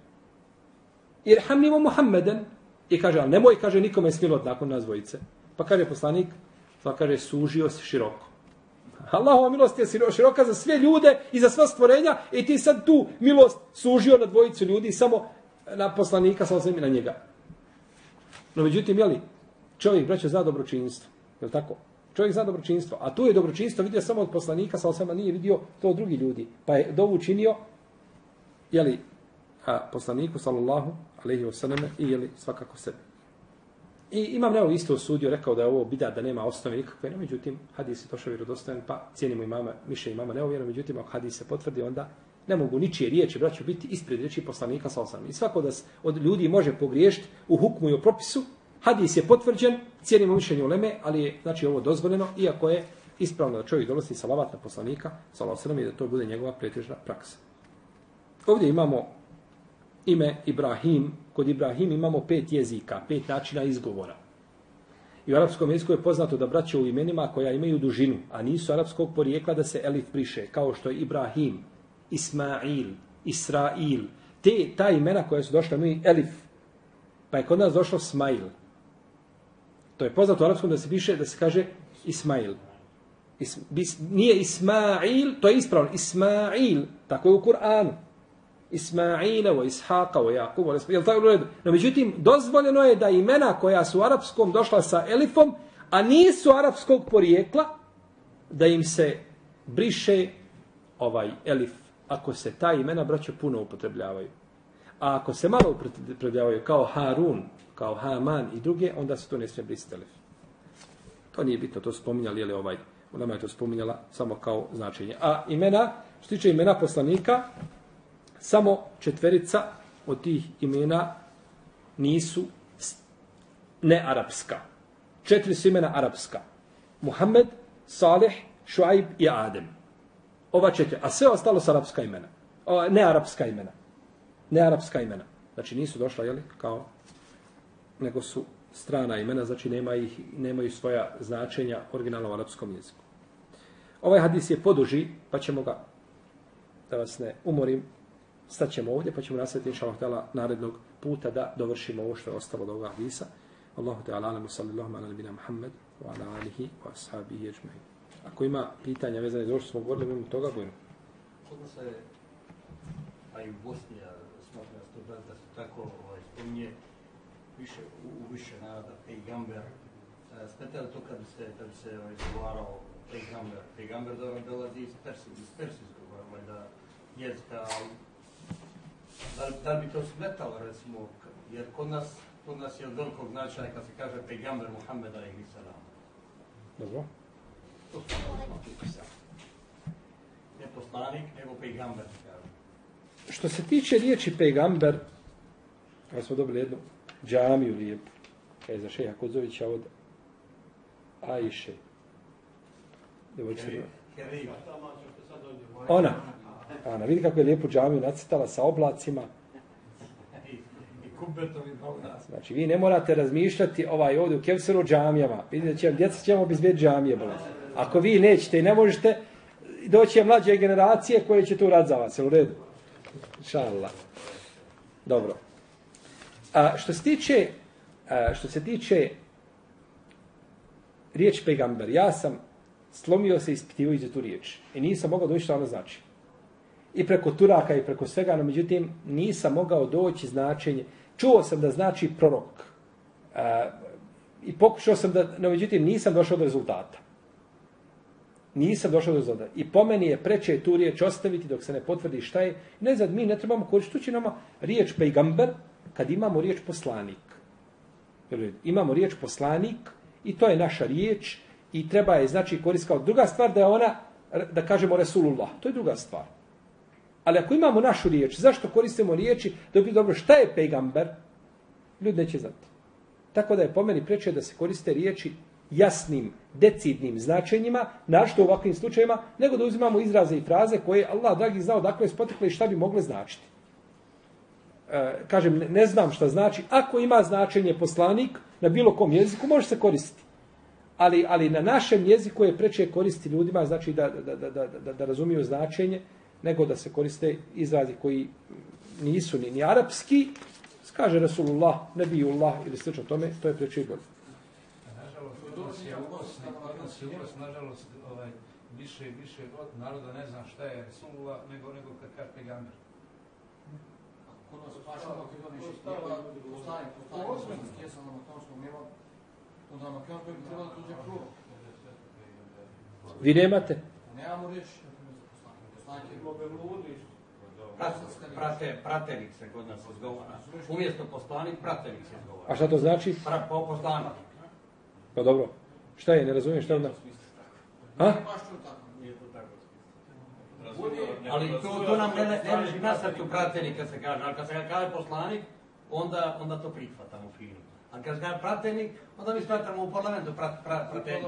Irhamni wa Muhammeden. I kaže, ali nemoj, kaže, nikome smilot nakon nas dvojice. Pa kaže poslanik, pa kaže, sužio se široko. Allahova milost je široka za sve ljude i za sva stvorenja i ti sad tu milost sužio na dvojicu ljudi samo na poslanika sa osvim na njega. No međutim, jeli, čovjek, braće, zna dobročinstvo. Je li tako? Čovjek zna dobročinstvo. A tu je dobročinstvo vidio samo od poslanika, sa osvima nije vidio to od drugih ljudi. Pa je dovu učinio, jeli, a poslaniku, sallallahu alaihi wasallam, i jeli, svakako sebe. I imam nevo isto osudio, rekao da je ovo bida, da nema osnove nikakve, no međutim, hadis je došao vjerodostojan, pa cijenimo imama, miše imama neovjero, međutim, ako hadis se potvrdi, onda ne mogu ničije riječi, braću, biti ispred riječi poslanika sa osam. I svako da od ljudi može pogriješiti u hukmu i u propisu, hadis je potvrđen, cijenimo mišljenje u leme, ali je, znači, ovo dozvoljeno, iako je ispravno da čovjek donosi salavat na poslanika, sa osam, i da to bude njegova pretežna praksa. Ovdje imamo ime Ibrahim, kod Ibrahim imamo pet jezika, pet načina izgovora. I u arapskom jeziku je poznato da braće u imenima koja imaju dužinu, a nisu arapskog porijekla da se elif priše, kao što je Ibrahim, Ismail, Israil. Te, ta imena koja su došla, mi elif, pa je kod nas došlo Smail. To je poznato u arapskom da se piše, da se kaže Ismail. Is, bis, nije Ismail, to je ispravno, Ismail, tako je u Kur'anu. Ismaila, o Ishaqa, o Jakuba, wa Ismaila, tako redu? No, međutim, dozvoljeno je da imena koja su u arapskom došla sa elifom, a nisu arapskog porijekla, da im se briše ovaj elif, ako se ta imena, braćo, puno upotrebljavaju. A ako se malo upotrebljavaju, kao Harun, kao Haman i druge, onda se to ne smije brisati elif. To nije bitno, to spominjali, je li ovaj, nama je to spominjala samo kao značenje. A imena, što tiče imena poslanika, samo četverica od tih imena nisu nearapska. Četiri su imena arapska. Muhammed, Salih, Šuaib i Adem. Ova četiri. A sve ostalo su arapska imena. O, nearapska imena. Nearapska imena. Znači nisu došla, jeli, kao, nego su strana imena, znači nema ih, nemaju svoja značenja originalno u arapskom jeziku. Ovaj hadis je poduži, pa ćemo ga, da vas ne umorim, staćemo ovdje, pa ćemo nastaviti inša Allah narednog puta da dovršimo ovo što je ostalo od ovoga hadisa. Allahu te alamu sallallahu ala nabina Muhammed wa ala alihi wa ashabihi ajma'in. Ako ima pitanja vezane za ovo što smo govorili, imamo toga, bojimo. Kako se, a i u Bosni, ja smatram student da se tako ovaj, spominje više, u, više naroda, pejgamber. E, smeta li to kad bi se, kad bi se ovaj, zgovarao pejgamber? Pejgamber dolazi iz Persijskog, iz Persijskog, valjda, da jezika, da li, da li bi to smetalo, recimo, jer kod nas, kod nas je od velikog značaja kad se kaže pegamber Muhammeda i Salam. Dobro. To su Ne poslanik, nego pegamber. Što se tiče riječi pegamber, kada smo dobili jednu džamiju lijepu, kada je za šeha Kozovića od Ajše. Ona, Ana, vidi kako je lijepu džamiju nacitala sa oblacima. Znači, vi ne morate razmišljati ovaj ovdje u Kevseru džamijama. Vidite, će, djeca ćemo bezbjeti džamije. Bolo. Ako vi nećete i ne možete, doći je mlađe generacije koje će tu rad za vas. U redu? Šalala. Dobro. A, što se tiče, a, što se tiče riječ pegamber, ja sam slomio se ispitivajući tu riječ. I nisam mogao doći što ona znači i preko Turaka i preko svega, no međutim nisam mogao doći značenje. Čuo sam da znači prorok. E, I pokušao sam da, no međutim nisam došao do rezultata. Nisam došao do rezultata. I po meni je preče tu riječ ostaviti dok se ne potvrdi šta je. Ne znam, mi ne trebamo koristiti nama riječ pejgamber kad imamo riječ poslanik. Imamo riječ poslanik i to je naša riječ i treba je znači koristiti kao druga stvar da je ona, da kažemo Resulullah. To je druga stvar. Ali ako imamo našu riječ, zašto koristimo riječi da bi dobro šta je pejgamber? Ljudi neće znati. Tako da je po meni preče da se koriste riječi jasnim, decidnim značenjima, našto u ovakvim slučajima, nego da uzimamo izraze i fraze koje Allah dragi znao dakle je spotekle i šta bi mogle značiti. E, kažem, ne, ne znam šta znači. Ako ima značenje poslanik na bilo kom jeziku, može se koristiti. Ali, ali na našem jeziku je preče koristiti ljudima, znači da, da, da, da, da, da razumiju značenje, nego da se koriste izrazi koji nisu ni, ni arapski, kaže Rasulullah, Nebijullah ili slično tome, to je preče i bolje. nažalost, ovaj, više i više od naroda ne zna šta je Resulullah, nego, nego kad kaže pegamber. Kod nas pašamo, kada nešto stava, postanje, postanje, stjesam na makedonskom nema, onda na makedonskom bi trebalo da tuđe prvo. Vi nemate? Nemamo reći, poslanik je Prate, pratenik se kod nas izgovara. Umjesto poslanik, pratenik se izgovara. A šta to znači? Pra, po, poslanik. Pa dobro. Šta je, ne razumijem šta onda? A? Ali to, to nam ne, ne, ne leži na srcu pratenik kad se kaže. Ali kad se ga kaže poslanik, onda, onda to prihvatamo fino. A kad se kaže pratenik, onda mi smatramo u parlamentu prat, prat, pratenik.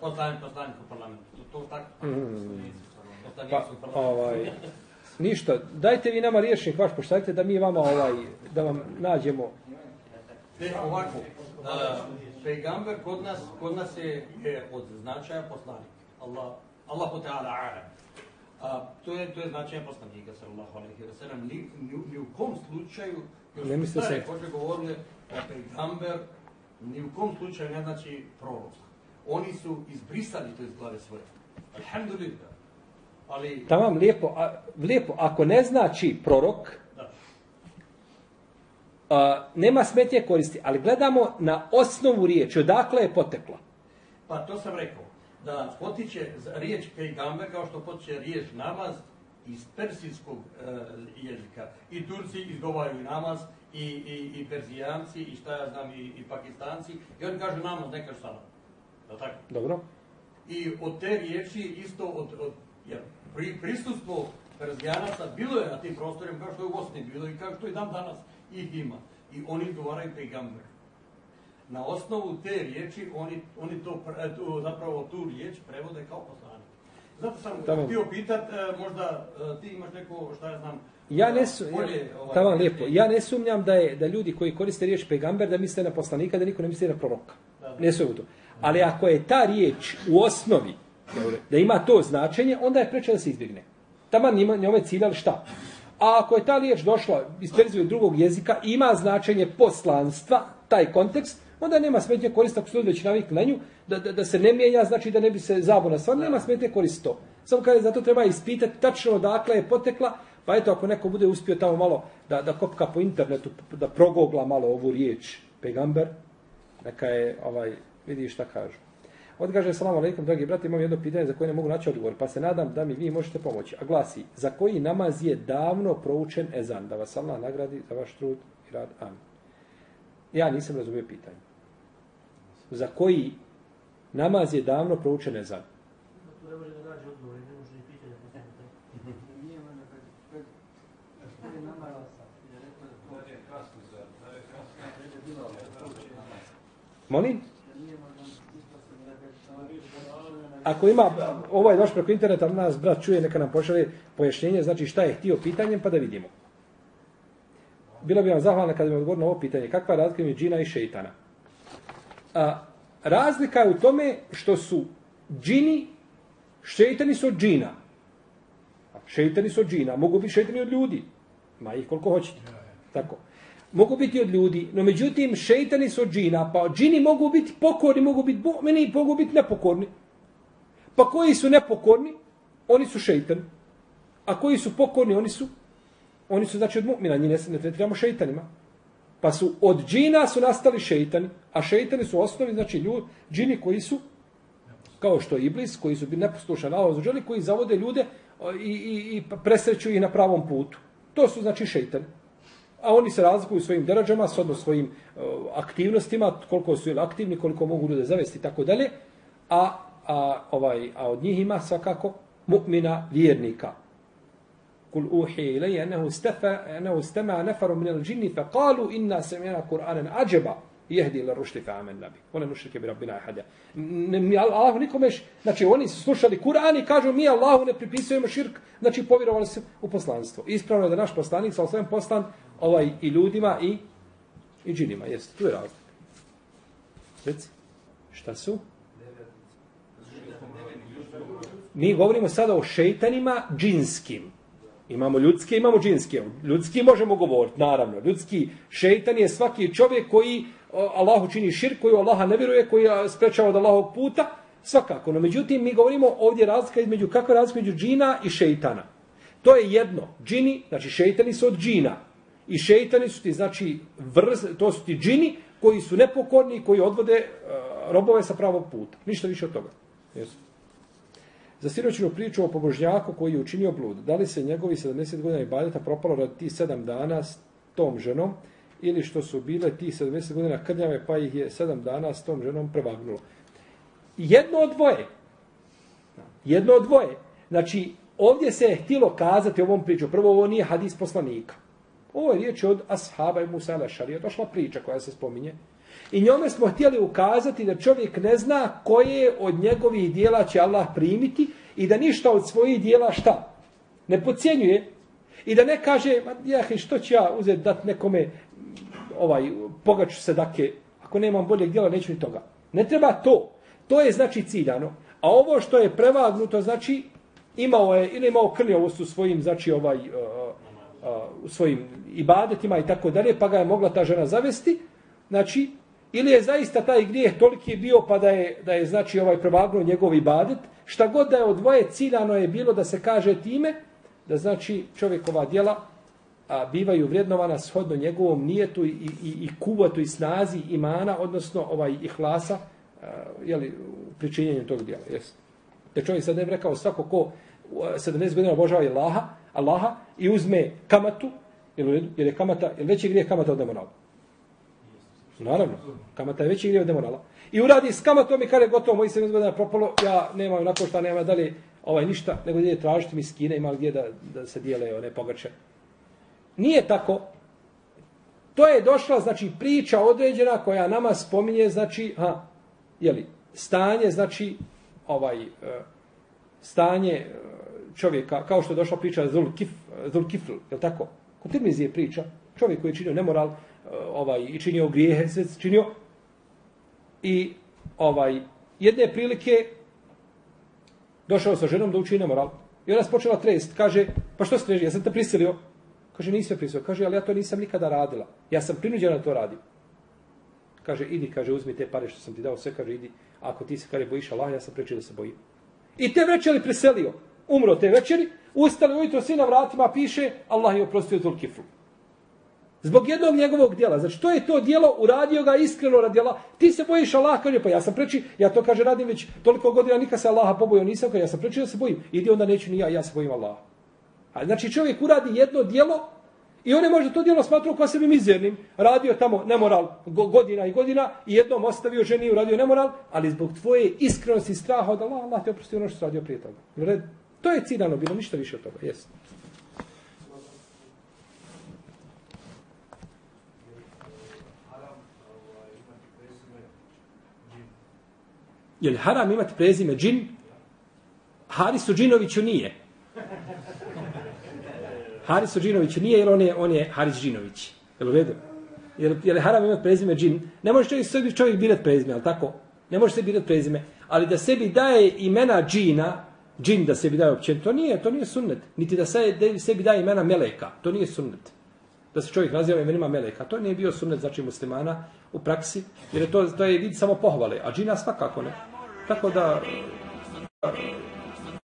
Poslanik, poslanik u parlamentu. To, to tako. Mm. Pa, ovaj, ništa. Dajte vi nama riječnik vaš, poštajte da mi vama ovaj, da vam nađemo. Ne, ovako, a, pejgamber kod nas, kod nas je, je od značaja poslanik. Allah, Allahu Teala ala. A to je, to je značaja poslanika, sallallahu alaihi wa sallam. Ni, ni, ni u kom slučaju, još Ne misle stare se- hoće govorili o pejgamber, ni u kom slučaju ne znači prorok. Oni su izbrisali to iz glave svoje. Alhamdulillah. Ali, Tamam, lijepo, a, lijepo. Ako ne znači prorok, da, a, nema smetnje koristi, ali gledamo na osnovu riječi, odakle je potekla. Pa to sam rekao, da potiče riječ pejgamber kao što potiče riječ namaz iz persijskog e, jezika. I Turci izgovaraju namaz, i, i, i Perzijanci, i šta ja znam, i, i Pakistanci. I oni kažu namaz, ne kažu salam. Da tako? Dobro? I od te riječi isto od, od jer pri, prisustvo Perzijanaca bilo je na tim prostorima kao što je u Bosni bilo i kao što i dan danas ih ima. I oni izgovaraju pejgamber. Na osnovu te riječi oni, oni to, pre- tu, zapravo tu riječ prevode kao poslanik. Zato sam Tamam. htio pitat, e, možda e, ti imaš neko, šta ja znam, Ja ne su, bolje, ovaj, tamo lijepo, ja ne sumnjam da je da ljudi koji koriste riječ pegamber da misle na poslanika, da niko ne misli na proroka. Da. Ne sumnjam u to. Ali ako je ta riječ u osnovi da ima to značenje, onda je preče da se izbjegne. Tama njima njome ciljali šta? A ako je ta riječ došla iz perzijog drugog jezika, ima značenje poslanstva, taj kontekst, onda nema smetnje koristiti ako su ljudi već navikli na nju, da, da, da se ne mijenja, znači da ne bi se zabuna stvar, nema smetnje korist to. Samo kada zato treba ispitati tačno odakle je potekla, pa eto ako neko bude uspio tamo malo da, da kopka po internetu, da progogla malo ovu riječ pegamber, neka je, ovaj, vidi šta kažu. Odgaže, salamu alaikum, dragi brati, imam jedno pitanje za koje ne mogu naći odgovor, pa se nadam da mi vi možete pomoći. A glasi, za koji namaz je davno proučen ezan? Da vas Allah nagradi za vaš trud i rad. Amin. Ja nisam razumio pitanje. Za koji namaz je davno proučen ezan? Može da odgovor, je Molim? da nije možda isto se nekad, Ako ima, ovo je došlo preko interneta, nas brat čuje, neka nam pošalje pojašnjenje, znači šta je htio pitanjem, pa da vidimo. Bilo bi vam zahvalno kada bi odgovorili na ovo pitanje. Kakva je razlika između džina i šeitana? A, razlika je u tome što su džini, šeitani su od džina. Šeitani su od džina, mogu biti šeitani od ljudi. Ma ih koliko hoćete. Tako. Mogu biti od ljudi, no međutim šeitani su od džina, pa džini mogu biti pokorni, mogu biti mu'mini, mogu biti nepokorni. Pa koji su nepokorni, oni su šeitan. A koji su pokorni, oni su oni su znači od mu'mina, njih ne, ne tretiramo šeitanima. Pa su od džina su nastali šeitani, a šeitani su osnovi, znači ljudi, džini koji su kao što je Iblis, koji su bili neposlušani Allah ozuđeli, koji zavode ljude i, i, i presreću ih na pravom putu. To su znači šeitani. a oni se razlikuju svojim deređama, shodno svojim uh, aktivnostima, koliko su ili aktivni, koliko mogu ljude zavesti i tako dalje, a, a, ovaj, a od njih ima svakako mu'mina vjernika. Kul uhi ilaj, enehu, stefa, enehu stema nefaru minel džinni, fe kalu inna semjena Kur'anen ađeba, jehdi ila rušti fa amen nabi. One nušrike bi rabbina ahadja. Mi Allahu nikome, znači oni su slušali Kur'an i kažu mi Allahu ne pripisujemo širk, znači povjerovali su u poslanstvo. Ispravno je da naš poslanik sa osvijem poslan ovaj, i ljudima i, i džinima. Jeste, tu je razlik. Reci, šta su? Mi govorimo sada o šeitanima džinskim. Imamo ljudske, imamo džinske. Ljudski možemo govoriti, naravno. Ljudski šeitan je svaki čovjek koji Allahu čini širk, koji Allaha ne vjeruje, koji sprečava od Allahovog puta, svakako. No, međutim, mi govorimo ovdje razlika između, kakva razlika između džina i šeitana. To je jedno. Džini, znači šeitani su od džina. I šeitani su ti, znači, vrz, to su ti džini koji su nepokorni, koji odvode uh, robove sa pravog puta. Ništa više od toga. Jesu. Za siročinu priču o pobožnjaku koji je učinio blud. Da li se njegovi 70 godina ibadeta propalo rad ti 7 dana s tom ženom ili što su bile ti 70 godina krnjave pa ih je 7 dana s tom ženom prevagnulo. Jedno od dvoje. Jedno od dvoje. Znači, ovdje se je htilo kazati ovom priču. Prvo, ovo nije hadis poslanika. Ovo je riječ od ashaba i Musa al-Šarija. Došla priča koja se spominje. I njome smo htjeli ukazati da čovjek ne zna koje od njegovih dijela će Allah primiti i da ništa od svojih dijela šta? Ne pocijenjuje. I da ne kaže, jahe, što ću ja uzeti dat nekome, ovaj, pogaću se dake, ako nemam boljeg dijela, neću ni toga. Ne treba to. To je znači ciljano. A ovo što je prevagnuto, znači, imao je, ili imao krljavost u svojim, znači, ovaj, uh, uh, u svojim ibadetima i tako dalje, pa ga je mogla ta žena zavesti, znači, ili je zaista taj grijeh toliki bio pa da je, da je znači ovaj prevagnuo njegov ibadet, šta god da je od dvoje ciljano je bilo da se kaže time, da znači čovjekova djela a, bivaju vrednovana shodno njegovom nijetu i, i, i kuvatu i snazi imana, odnosno ovaj ihlasa, a, jeli, pričinjenju tog djela. Jes. Da čovjek sad ne bi rekao svako ko 70 godina obožava Allaha, Allaha i uzme kamatu, jer, je kamata, jer veći grijeh kamata od nemorala. Naravno, kamata je veći grijeh od nemorala. I uradi s kamatom i kada je gotovo, moji 70 godina propalo, ja nemam onako šta nema dalje, ovaj ništa, nego gdje tražiti mi skine, ima gdje da, da se dijele one pogače. Nije tako. To je došla, znači, priča određena koja nama spominje, znači, ha, jeli, stanje, znači, ovaj, e, stanje e, čovjeka, kao što je došla priča Zulkif, Zulkifl, je li tako? Kod Tirmizije priča, čovjek koji je činio nemoral, Eh, ovaj, i činio grijehe, sve činio, i ovaj, jedne prilike, došao sa ženom da uči nemoral, i ona počela trest, kaže, pa što se treži, ja sam te prisilio, Kaže, nisam prisilio. Kaže, ali ja to nisam nikada radila. Ja sam prinuđena da to radim. Kaže, idi, kaže, uzmi te pare što sam ti dao, sve, kaže, idi. Ako ti se, kaže, bojiš Allah, ja sam prečio da se bojim. I te večeri preselio. Umro te večeri, ustali ujutro, svi na vratima, piše, Allah je oprostio Zulkiflu. Zbog jednog njegovog dijela. Znači, to je to dijelo, uradio ga iskreno radi Allah. Ti se bojiš Allah, kaže, pa ja sam preči, ja to kaže, radim već toliko godina, nikad se Allaha pobojio, nisam, kaže, ja sam preči da se bojim. Idi, onda neću ni ja, ja se bojim Allaha. A znači čovjek uradi jedno dijelo i on je možda to dijelo smatrao kao sebi mizernim. Radio tamo nemoral godina i godina i jednom ostavio ženi i uradio nemoral, ali zbog tvoje iskrenosti i straha od Allah, Allah te oprosti ono što radio prije toga. To je ciljano bilo, ništa više od toga. Jest. Je li haram imati prezime džin? Harisu Džinoviću nije. Haris Džinoviću nije, jer on je, on je Haris Džinović. Jel u redu? Jer, jer haram imati prezime džin. Ne može čovjek, sebi čovjek birat prezime, ali tako? Ne može sebi birat prezime. Ali da sebi daje imena džina, džin da sebi daje općen, to nije, to nije sunnet. Niti da sebi, sebi daje imena meleka, to nije sunnet. Da se čovjek naziva imenima meleka, to nije bio sunnet znači muslimana u praksi, jer je to, to je vid samo pohvale, a džina svakako ne. Tako da,